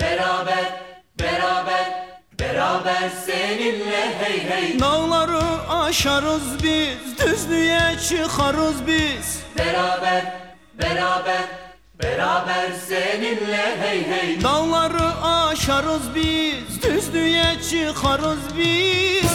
Beraber, beraber, beraber seninle hey hey. Dağları aşarız biz Düzlüğe çıkarız biz. Beraber, beraber, beraber seninle hey hey. Dağları aşarız biz Düzlüğe çıkarız biz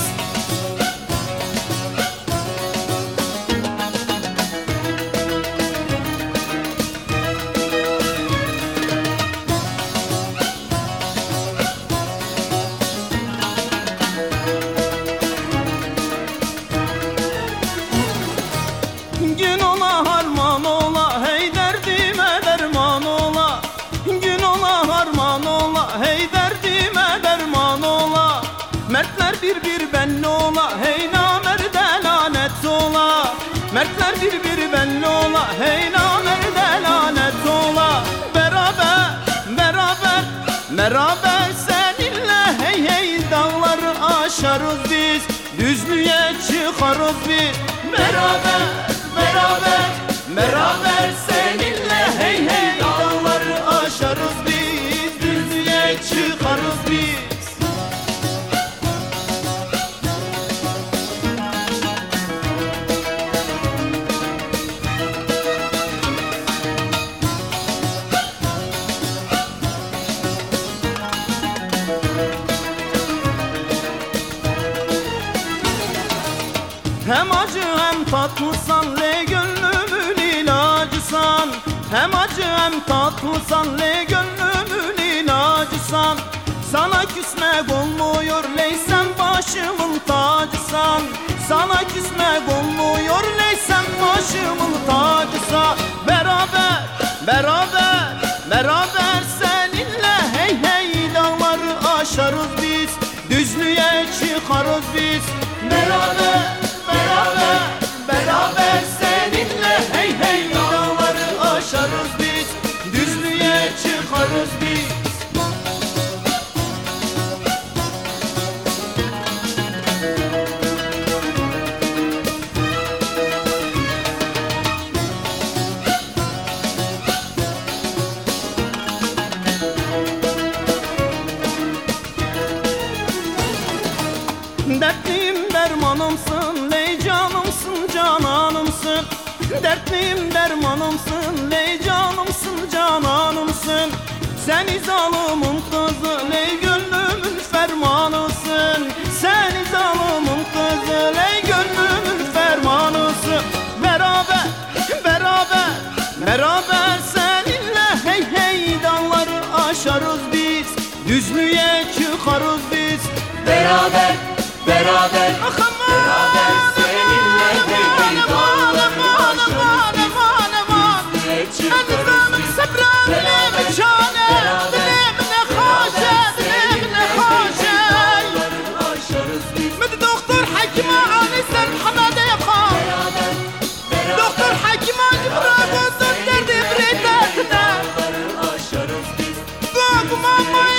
beraber seninle hey hey dağları aşarız biz. Düzlüğe çıkarız biz. Beraber beraber beraber seninle hey hey dağları aşarız biz. Düzlüğe çıkarız biz acı hem tatlısan le gönlümün ilacısan. Hem acı hem tatlısan le gönlümün ilacısan. Sana küsmek olmuyor leysem başımın tacısan. Sana küsmek olmuyor leysem başımın tacısa. Beraber, beraber, beraber seninle hey hey dağları aşarız biz. Düzlüğe çıkarız biz. Beraber, Dertliyim dermanımsın ley canımsın cananımsın. Sen izalımın kızı ley gönlümün fermanısın. Sen izalımın kızı ley gönlümün fermanısın Beraber beraber beraber seninle hey hey dağları aşarız biz. Düzlüğe çıkarız biz. Beraber, beraber, beraber Bye.